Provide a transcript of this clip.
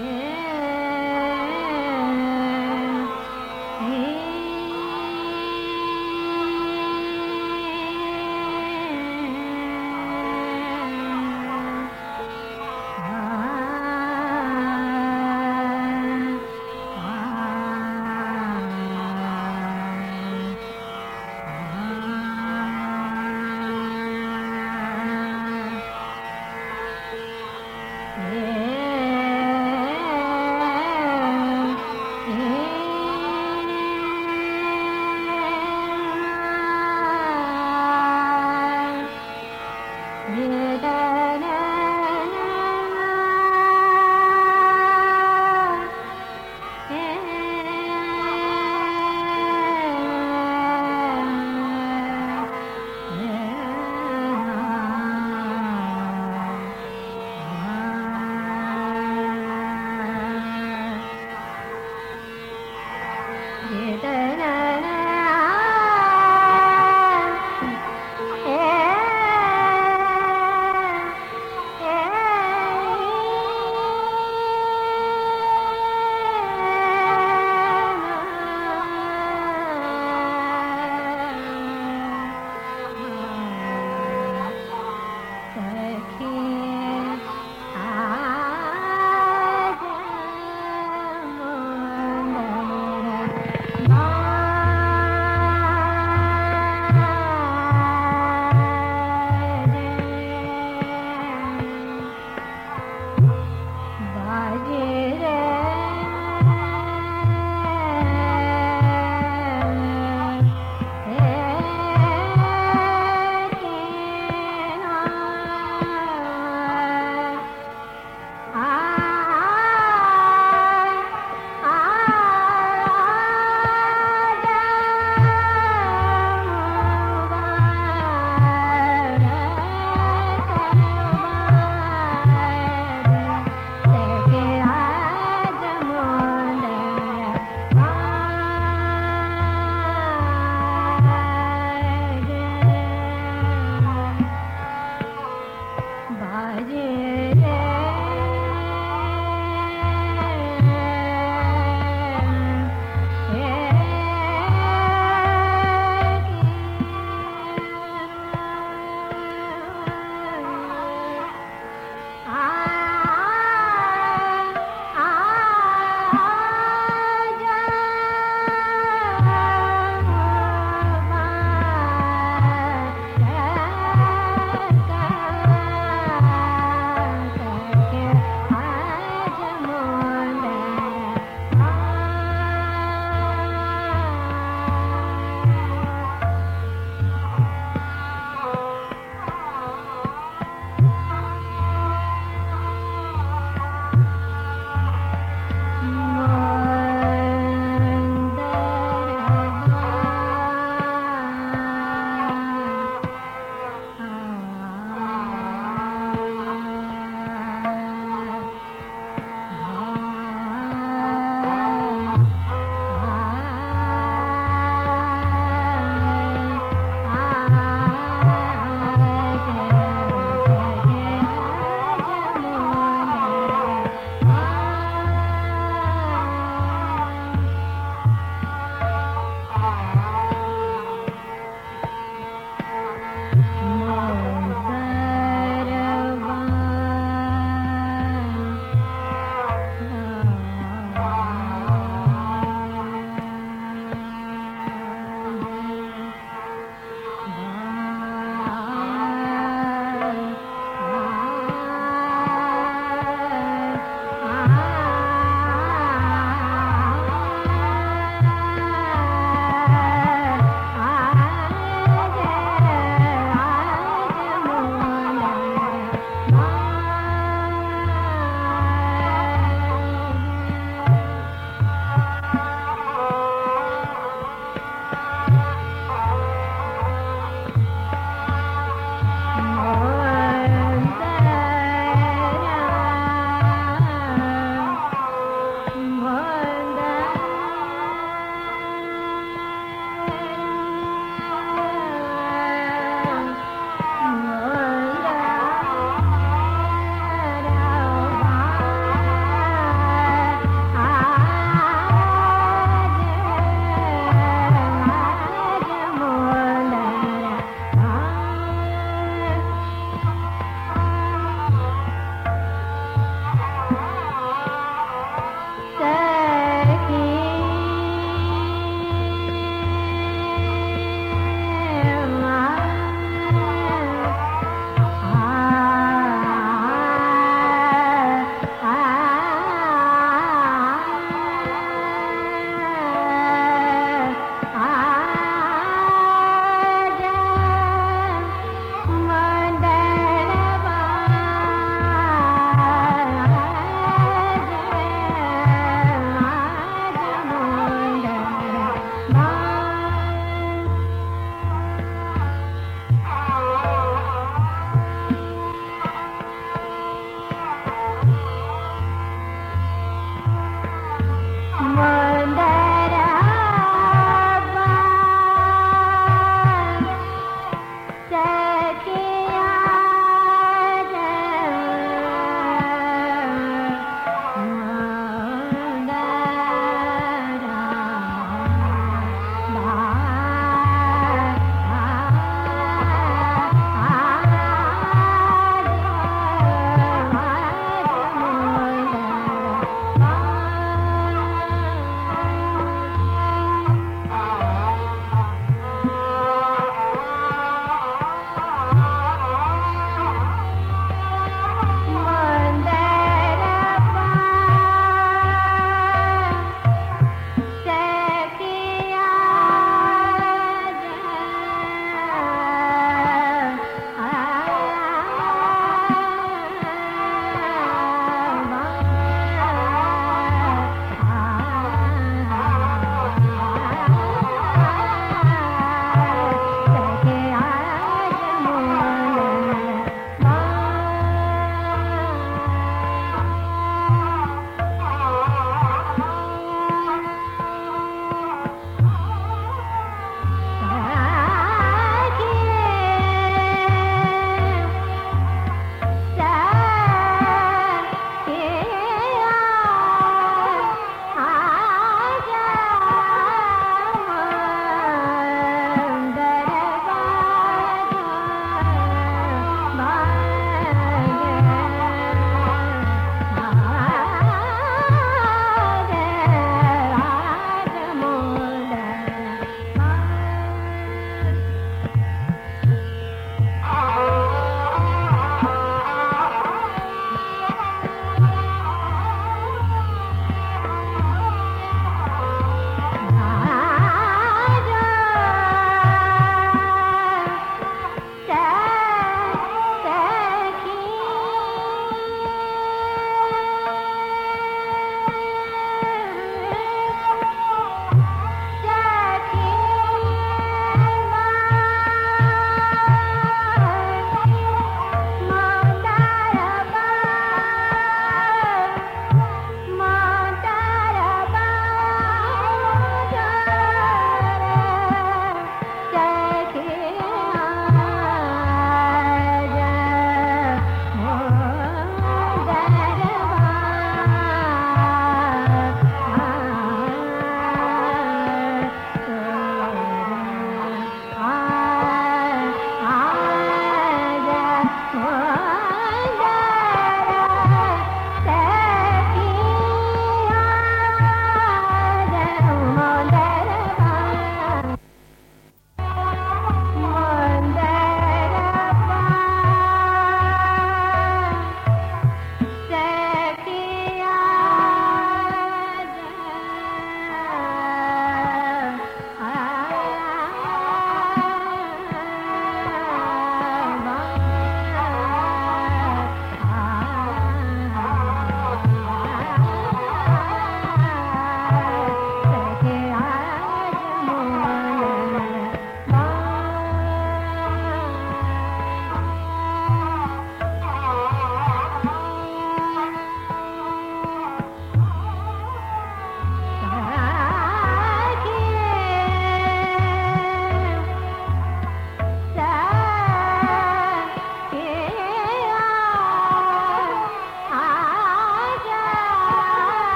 Yeah. Vedana